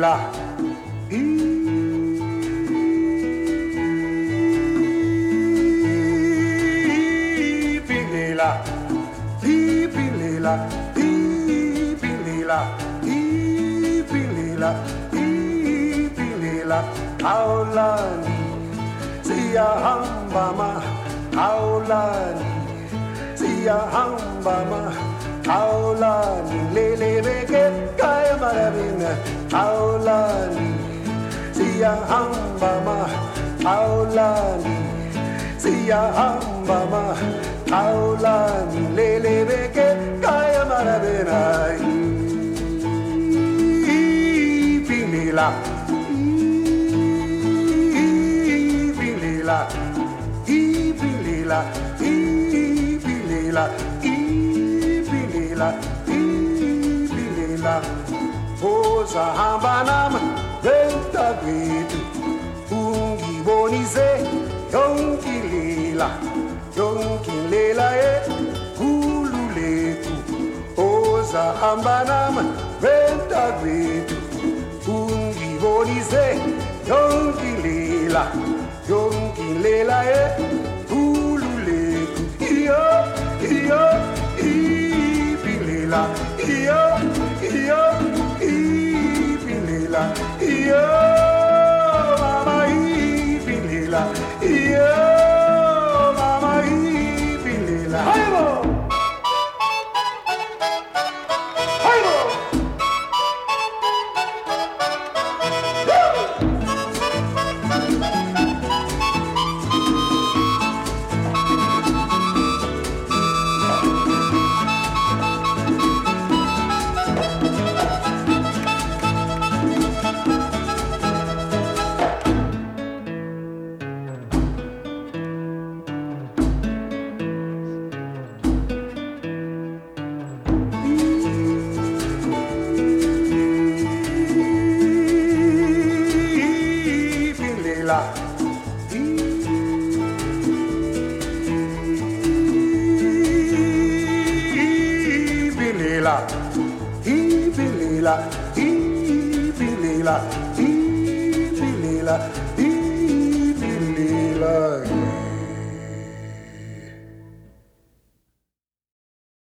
Ibilela. Ibilela. Ibilela. Ibilela. Ibilela. Ibilela. Aulani. Siyahamba ma. Aulani. Siyahamba ma. Aulani. Lele beke kaya marabina. Aulani. Aulani. Siyahamba ma. Aulani. Lele beke kaya. Ibilela. Ibilela. Ibilela. Ibilela. Ibilela. Uzahamba nami bentakwethu ungibonise yonke ilela yonke ilela ekhululethu uzahamba nami bentakwethu ungibonise yonke ilela yonke ilela ekhululethu vila e ibilela ibilela ibilela ibilela ibilela